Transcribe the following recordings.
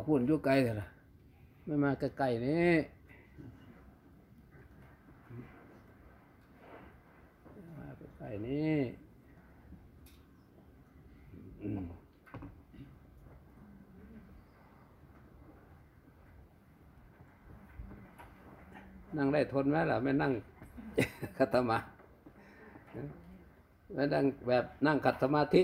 บอกพูดอยู่ไกลเลยล่ะไม่มาใกล้ๆนี่มาใกล้ๆนี่นั่งได้ทนไหมล่ะไม่นั่งคัตมาไม่นั่งแบบนั่งขัดสมาธิ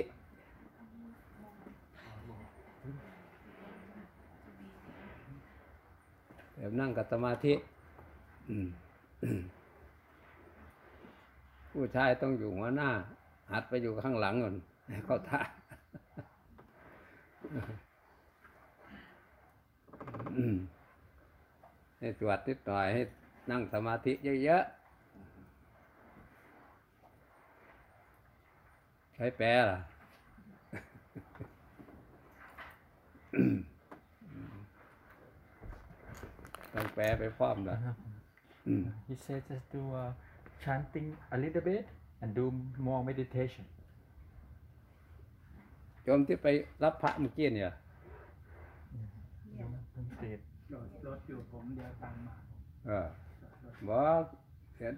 แบบนั่งกับสมาธิผู้ชายต้องอยู่หัวหน้า หัดไปอยู่ข้างหลังก่อนเข้าท่าให้ตรวจนิดหน่อยให้นั่งสมาธิเยอะๆใช้แปลล่ะ ต้องแปลไปพร้อมนะอืม He said just do uh, chanting a little bit and do more meditation. โยมที่ไปรับพระเมื่อกี้เนี่ย Instead. รถรถอยู่ผมเดียวตังค์มาเออบอกเดี๋ยว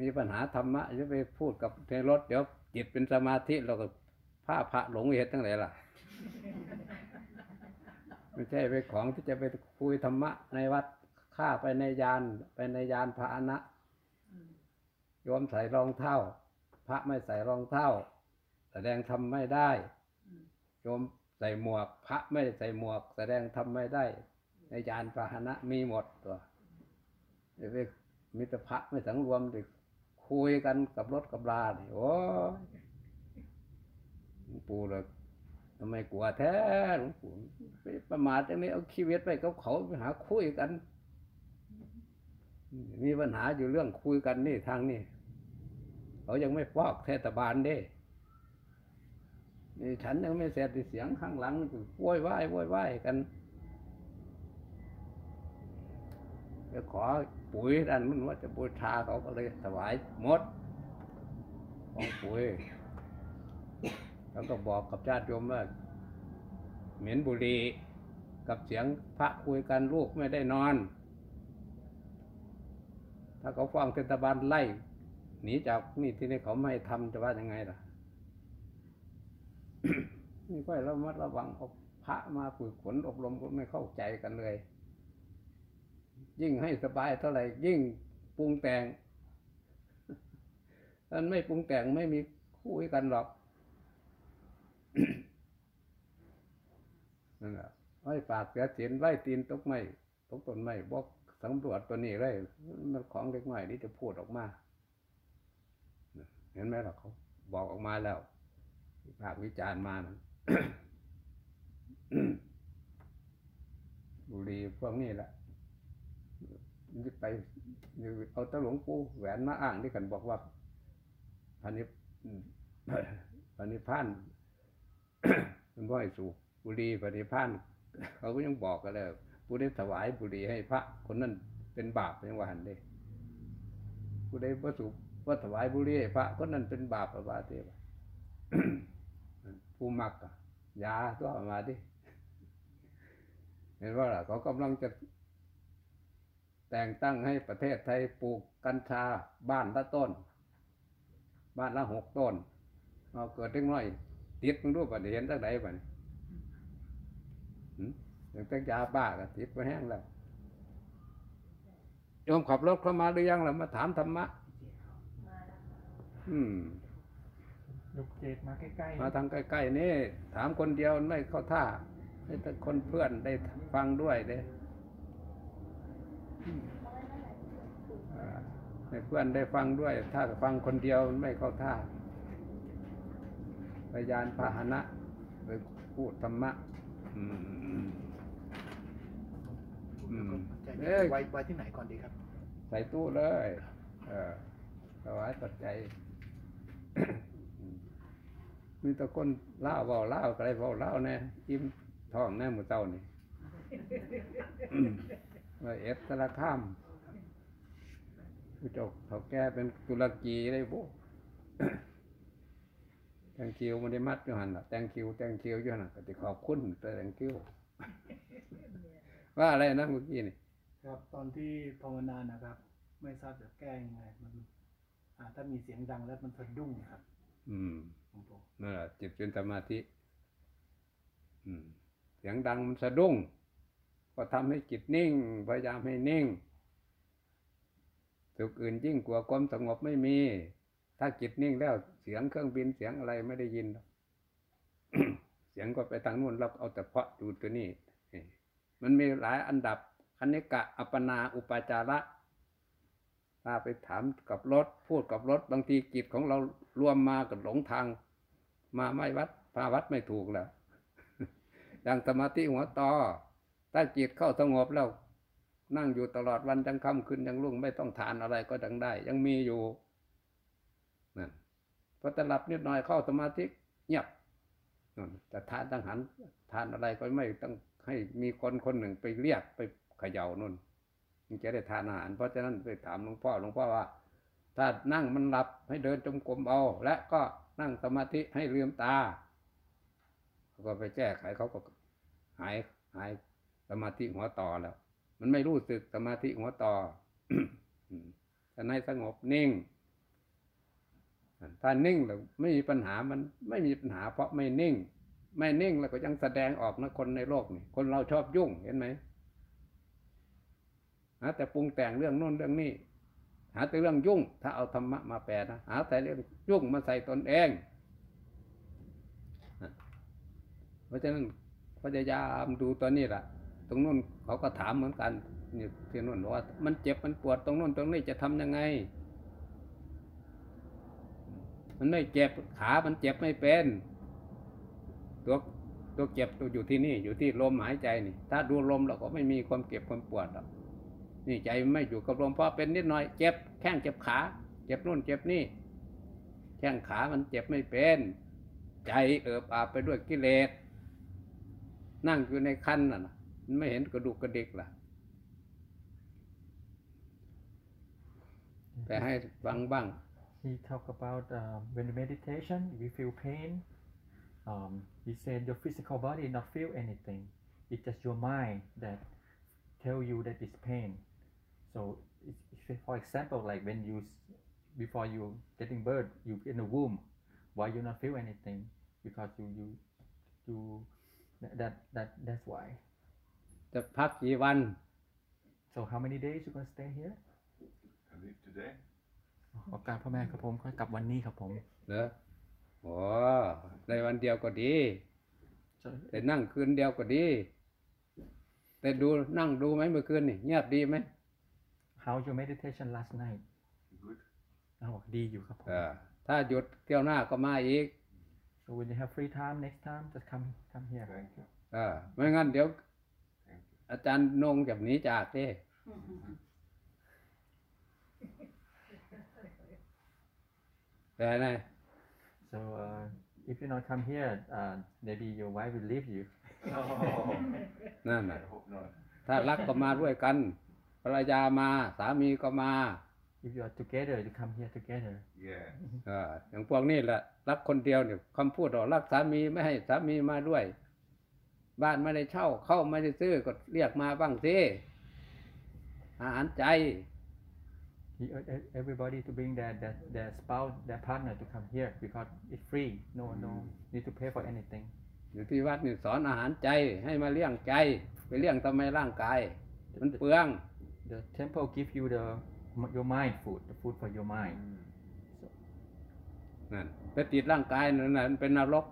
มีปัญหาธรรมะจะไปพูดกับในรถเดี๋ยวจิตเป็นสมาธิเราก็พาพระหลงเหตุทั้งหลายล่ะ ไม่ใช่ไปของที่จะไปคุยธรรมะในวัด ข้าไปในยานไปในยานพระอนะโยมใส่รองเท้า พระไม่ใส่รองเท้า แสดงทำไม่ได้โยมใส่หมวก พระไม่ใส่หมวก แสดงทำไม่ได้ ในยานพาหนะมีหมดตัวไปมิตรพระไม่สังรวมดิคุยกันกับรถกับลาเนี่ยโอ้หลวงปู่เลยทำไมกลัวแท้หลวงปู่ประมาทจังนี้เอาชีวิตไปกับเขาไปหาคุยกัน มีปัญหาอยู่เรื่องคุยกันนี่ทางนี่เขายังไม่ฟอกเทศบาลเด้นี่ฉันยังไม่เสร็จเสียงข้างหลังโวยวายโวยวายกันจะขอปุ๋ยดันมันว่าจะบูชาเขาก็เลยถวายหมดของปุ๋ยแล้วก็บอกกับญาติโยมว่าเหม็นบุหรี่กับเสียงพระคุยกันลูกไม่ได้นอน ถ้าเขาฟังเทศบาลไล่หนีจากนี่ที่นี่เขาไม่ให้ทำจะว่ายังไงล่ะนี่ก็ระมัดระวังเอาพระมาฝึกฝนอบรมก็ไม่เข้าใจกันเลย ยิ่งให้สบายเท่าไหร่ยิ่งปรุงแต่งมันไม่ปรุงแต่งไม่มีคุยกันหรอกนั่นแหละไว้ปากเสียเสียนไว้ตีนตกไม่ตกต้นไม่บอก สำรวจตัวนี้เลยมันของเล็กน้อยนี่จะพูดออกมาเห็นไหมล่ะเขาบอกออกมาแล้วภาควิจารณ์มานะบุรีพวกนี้แหละนี่ไปเอาตะหลวงปู่แหวนมาอ้างด้วยกันบอกว่าพันนิพันนิพานมันบ่ให้สูบบุรีพันนิพานเขาก็ยังบอกกันเลย ผู้ได้ถวายบุรีให้พระคนนั้นเป็นบาปยังว่าหันเด้ผู้ได้ว่าสูบว่าถวายบุรีให้พระคนนั้นเป็นบาปประบาเทวะผู้มักยาตัวมาดิเห็นว่าล่ะเขากำลังจะ แต่งตั้งให้ประเทศไทยปลูกกัญชาบ้านละต้น บ้านละหกต้นเอาเกิดเล็กน้อยติดมึงรู้ป่ะเห็นตั้งไหนป่ะนี่หืม อย่างตั้งยาบ้าก็ติดไปแห้งแล้วโยมขับรถเข้ามาหรือยังล่ะมาถามธรรมะ อืมลูกเจดมาใกล้ๆมาทางใกล้ๆนี่ ถามคนเดียวไม่เข้าท่า ให้แต่คนเพื่อนได้ฟังด้วยเด้อืมอ่าให้เพื่อนได้ฟังด้วย ถ้าฟังคนเดียวมันไม่เข้าท่าพยานพาหนะไปพูดธรรมะ อืม อืมอืมใจเอ้ยไว้ไว้ที่ไหนก่อนดีครับ ใส่ตู้เลย เออถวายปัจจัยมีแตะคนเล่าเบาเล่าอะไรเบาเล่าแน่อิ่มท้องแน่หมือเต้านี่อืมว่าเอฟสารข้ามผู้เจกเขาแก้เป็นตุรกีได้บุแตงคิวมันได้มัดอยู่หันล่ะแตงคิวแตงคิวอยู่หันล่ะก็ติขอบคุณแต่แตงคิว ว่าอะไรนะเมื่อกี้นี่ครับตอนที่ภาวนานะครับ ไม่ทราบจะแก้ยังไงมันอ่าถ้ามีเสียงดังแล้วมันสะดุ้งครับ อืมหลวงปู่นั่นแหละจิตเป็นสมาธิ อืม เสียงดังมันสะดุ้ง ก็ทำให้จิตนิ่ง พยายามให้นิ่งสุขอื่นยิ่งกว่าความสงบไม่มี ถ้าจิตนิ่งแล้วเสียงเครื่องบินเสียงอะไรไม่ได้ยินหรอกเสียงก็ไปทางนู้นเราเอาแต่เพาะดูตัวนี้นี่ มันมีหลายอันดับคณิกะอัปปนาอุปาจาระถ้าไปถามกับรถพูดกับรถบางทีจิตของเรารวมมากับหลงทาง มาไม่วัดพาวัดไม่ถูกแล้วอย่างสมาธิหัวต่อถ้าจิตเข้าสงบแล้ว นั่งอยู่ตลอดวันจังค่ำคืนยังรุ่งไม่ต้องทานอะไรก็ดังได้ ยังมีอยู่นั่นพอจะหลับนิดหน่อยเข้าสมาธิเงียบนั่นแต่ทานตั้งหันทานอะไรก็ไม่ต้อง ให้มีคนคนหนึ่งไปเรียกไปเขย่านุ่นมันจะได้ทานอาหารเพราะฉะนั้นไปถามหลวงพ่อหลวงพ่อว่า ถ้านั่งมันหลับให้เดินจมกรมเอา และก็นั่งสมาธิให้ลืมตาเขาก็ไปแก้ไขเขาก็หายหายสมาธิหัวต่อแล้ว มันไม่รู้สึกสมาธิหัวต่ออืมแต่ในสงบนิ่งถ้านิ่งแล้วไม่มีปัญหามันไม่มีปัญหาเพราะไม่นิ่ง ไม่นิ่งแล้วก็ยังแสดงออกนะคนในโลกนี่คนเราชอบยุ่งเห็นไหมหาแต่ปรุงแต่งเรื่องโน้นเรื่องนี้ หาแต่เรื่องยุ่ง ถ้าเอาธรรมะมาแปลนะหาแต่เรื่องยุ่งมาใส่ตนเอง เพราะฉะนั้นพยายามดูตัวนี้แหละตรงนู้นเขาก็ถามเหมือนกันนี่ที่นู้นว่า มันเจ็บมันปวดตรงนู้นตรงนี้จะทำยังไง มันไม่เจ็บขา มันเจ็บไม่เป็น ตัวตัวเจ็บตัวอยู่ที่นี่อยู่ที่ลมหายใจนี่ ถ้าดูลมเราก็ไม่มีความเจ็บความปวดหรอกนี่ใจไม่อยู่กับลมเพราะเป็นนิดหน่อย เจ็บแข้งเจ็บขา เจ็บนู่นเจ็บนี่ แข้งขามันเจ็บไม่เป็น ใจเอิบอาบไปด้วยกิเลสนั่งอยู่ในคันน่ะมันไม่เห็นกระดูกกระดิกล่ะแต่ให้ฟังบ้าง He talk about uh, when meditation, if you feel pain, um, he said your physical body not feel anything. It's just your mind that tell you that it's pain. So, it's, if, for example, like when you s- before you getting birth, you in the womb, why you not feel anything? Because you you you that that, that that's why. จะพักกี่วัน So how many days you gonna stay here? I leave today. ขอกราบพ่อแม่ครับผมค่อยกลับวันนี้ครับผม เหรอ โอ้ในวันเดียวก็ดี So, แต่นั่งคืนเดียวก็ดี แต่ดูนั่งดูไหมเมื่อคืนนี่เงียบดีไหม How's your meditation last night? Good. เขาบอกดีอยู่ครับผมเออถ้าหยุดเที่ยวหน้าก็มาอีก So when you have free time next time, just come come here. Thank you. เออไม่งั้นเดี๋ยว Thank you. อาจารย์นงจะหนีจากเด้ แต่ไง So uh, if you not come here, uh, maybe your wife will leave you. Oh, นั่นน่ะ I hope not. ถ้ารักก็มาด้วยกัน ภรรยามา สามีก็มา If you are together, you come here together. Yeah. เอออย่างพวกนี้แหละรักคนเดียวเนี่ยคำพูดว่ารักสามีไม่ให้สามีมาด้วย บ้านไม่ได้เช่าเข้าไม่ได้ซื้อก็เรียกมาบ้างสิอาหารใจ He, uh, e- everybody to bring their, their their spouse, their partner to come here because it's free. No no need to pay for anything. อยู่ที่วัดนี่สอนอาหารใจให้มาเลี้ยงใจไปเลี้ยงทำไมร่างกายมันเปลือง The temple give you the your mind food, the food for your mind. นั่นไปติดร่างกายนั่นน่ะมันเป็นนรก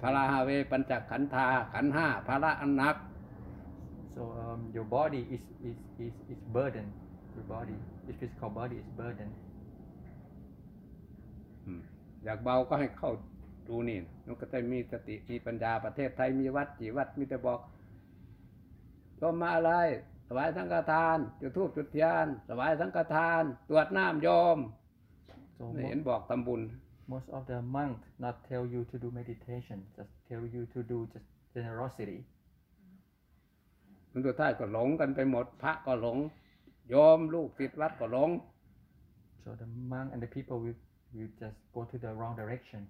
พาราฮาเวปัญจขันธาขันธ์ห้าภาระอันหนัก So um, your body is, is, is, is burden. Your body, your physical body is burden. อืมอยากเบาก็ให้เข้าดูนี่มันก็จะมีสติมีปัญญาประเทศไทยมีวัดกี่วัดมีแต่บอกโยมมาอะไรถวายสังฆทาน จุดธูปจุดเทียนถวายสังฆทาน ตรวจน้ำโยม So ไม่ mo- เห็นบอกทำบุญ most of the monk not tell you to do meditation, just tell you to do just generosity. มันสุดท้ายก็หลงกันไปหมดพระก็หลง โยมลูกศิษย์วัดก็หลง So the monk and the people will, will just go to the wrong direction.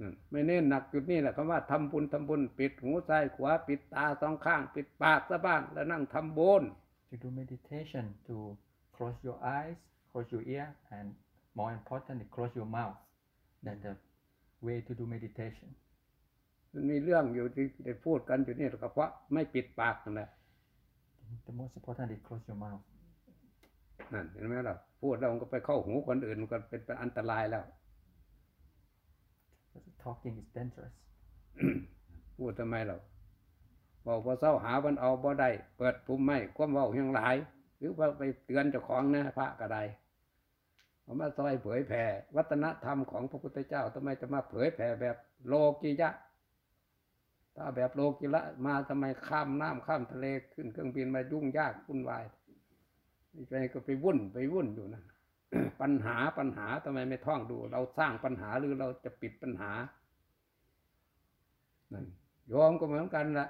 นั่นไม่เน้นหนักจุดนี้แหละคำว่าทำบุญทำบุญปิดหูซ้ายขวาปิดตาสองข้าง ปิดปากซะบ้างแล้วนั่งทำบุญ to do meditation to close your eyes close your ear and more importantly close your mouth that's the way to do meditation มันมีเรื่องอยู่ที่ได้พูดกันอยู่นี่ก็เพราะไม่ปิดปากนั่นแหละ the most important is close your mouth นั่นเห็นไหมล่ะพูดแล้วมันก็ไปเข้าหูคนอื่นมันก็เป็นอันตรายแล้ว because talking is dangerous พูดทำไมเราบอกว่าเศร้าหาวันเอาบ่ได้เปิดปุ่มไม่ความเว้ายังหลาย หรือว่าไปเตือนเจ้าของนะพระก็ได้เอามาซอยเผยแผ่วัฒนธรรมของพระพุทธเจ้าทำไมจะมาเผยแผ่แบบโลกียะ ถ้าแบบโลกีละมาทำไมข้ามน้ำข้ามทะเลขึ้นเครื่องบินมายุ่งยากวุ่นวายนี่ ไปก็ไปวุ่นไปวุ่นอยู่นั่นปัญหาปัญหาทำไมไม่ท่องดู เราสร้างปัญหาหรือเราจะปิดปัญหานั่นโยมก็เหมือนกันละ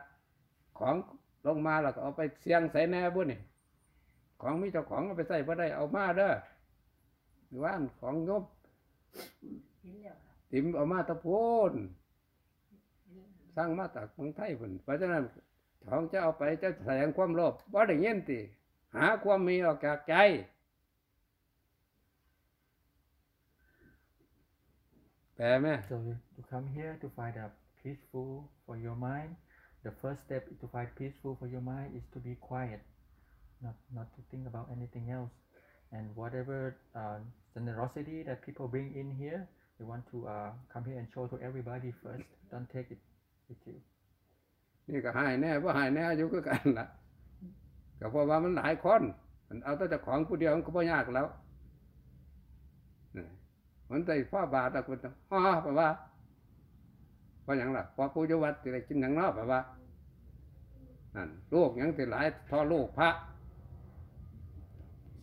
ของลงมาแล้วก็เอาไปเสียงใส่แน่บุญนี่ของมีเจ้าของเอาไปใส่บ่ได้เอามาเด้อหรือว่าของโยมติมเอามาตะโพนสร้างมาจากเมืองไทยพุ่นเพราะฉะนั้นของจะเอาไปจะแสดงความโลภบ่ได้เงินติ หาความมีออกจากใจ แปลไหม so you, you come here to find a peaceful for your mind the first step to find peaceful for your mind is to be quiet not not to think about anything else and whatever uh, generosity that people bring in here we want to uh, come here and show to everybody first don't take it with you นี่ก็หายแน่ว่าหายแน่อยู่คือกันละ ก็เพราะว่ามันหลายคนมันเอาแต่เจ้าของผู้เดียวมันก็บ่ยากแล้วนี่มันใส่ฟ้าบาทตะกุนฮ่าแปลว่าเพราะอย่างล่ะพอผู้จะวัดจะได้กินอย่างนอกแปลว่านั่นลูกหยังติหลายทอลูกพระ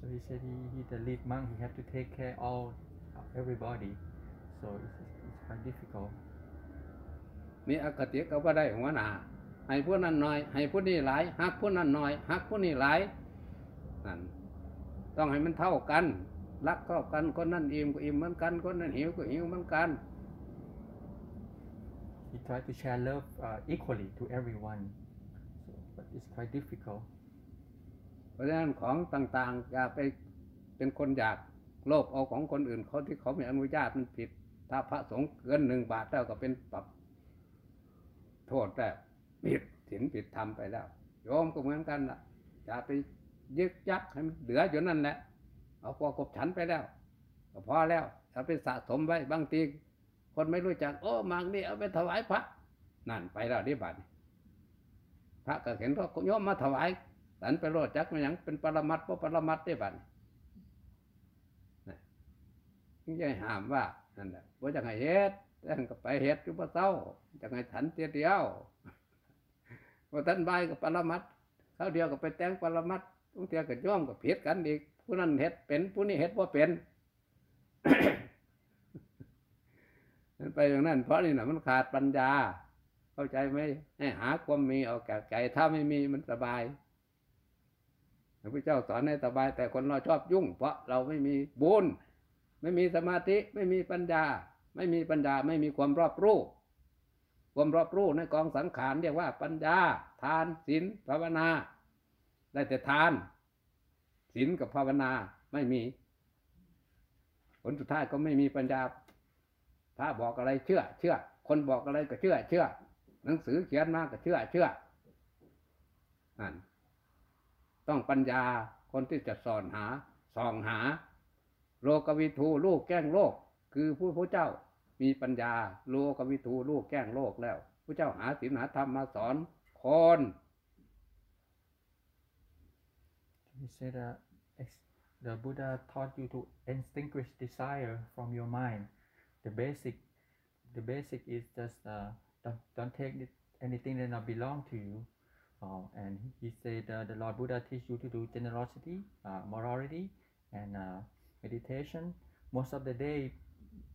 so he said he, he the lead monk he have to take care all everybody so it's, it's quite difficult มีอคติก็บ่ได้หัวหน้า ให้ผู้นั้นน้อย ให้ผู้นี้หลายฮักผู้นั้นน้อยฮักผู้นี้หลายนั่นต้องให้มันเท่ากัน รักเท่ากันคนนั้นอิ่มก็อิ่มเหมือนกันคนนั้นหิวก็หิวเหมือนกัน he tried to share love uh, equally to everyone so, but it's quite difficult เพราะฉะนั้นของต่างๆอย่าไปเป็นคนอยากโลภเอาของคนอื่นเขาที่เขาไม่อนุญาตมันผิด ถ้าพระสงฆ์เกินหนึ่งบาทแล้วก็เป็นปรับโทษแล้ว ผิดศีลผิดธรรมไปแล้ว โยมก็เหมือนกันล่ะอย่าไปยึกยักให้มันเหลืออยู่นั่นแหละ เอาพอกบฉันไปแล้วก็พอแล้วเอาไปสะสมไว้บางทีคนไม่รู้จัก โอ้มากนี่เอาไปถวายพระ นั่นไปแล้วนี่บัดนี้พระก็เห็นว่าโยมมาถวายสันไปโรดจักมันยังเป็นปรมัตถ์บ่ปรมัตได้บัดนี้นะนี่จะให้ามว่านั่นแหละบ่าจังให้เฮ็ดแต่ก็ไปเฮ็ดอยู่บ่เศร้าจังให้ฉันเตียเดียว ว่าท่านบายกับปรมัตเขาวเดียวก็ไปแต่งปรมัตถ์ทุกเทียก็ย่อมก็ผิดกันอีกผู้นั้นเฮ็ดเป็นผู้นี้เฮ็ดบ่เป็นมันไปอย่างนั้น เพราะนี่นะมันขาดปัญญา เข้าใจไหมให้หาความมีออกจากใจถ้าไม่มีมันสบายพระพุทธเจ้าสอนให้สบาย แต่คนเราชอบยุ่ง เพราะเราไม่มีบุญไม่มีสมาธิ ไม่มีปัญญา ไม่มีปัญญา ไม่มีความรอบรู้ ความรอบรู้ในกองสังขารเรียกว่าปัญญา ทานศีลภาวนา ได้แต่ทานศีลกับภาวนาไม่มี ผลสุดท้ายก็ไม่มีปัญญาพระบอกอะไรเชื่อ เชื่อ คนบอกอะไรก็เชื่อ เชื่อ หนังสือเขียนมาก็เชื่อ เชื่อนั่นต้องปัญญาคนที่จะสอนหาส่องหา โลกวิทูลูกแกล้งโลก คือผู้พระเจ้า มีปัญญาโลกวิทูลูกแกล้งโลกแล้วพระเจ้าหาศีลหาธรรมมาสอนคน he said uh, the buddha taught you to extinguish desire from your mind the basic the basic is just uh, don't, don't take anything that not belong to you uh, and he said uh, the lord buddha teach you to do generosity uh, morality and uh, meditation most of the day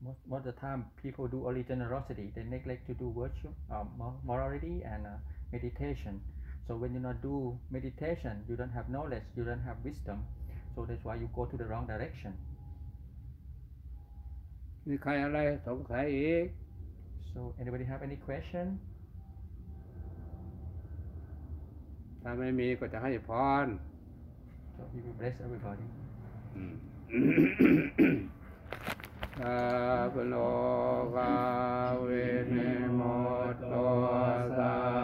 most, most of the time people do only generosity. They neglect to do virtue, uh, morality, and uh, meditation. So when you not do meditation, you don't have knowledge, you don't have wisdom. So that's why you go to the wrong direction. มีใครอะไรสงสัยอีก So anybody have any question? ถ้าไม่มีก็จะให้พร So bless everybody. สัพโลกาเวเนโมตัสั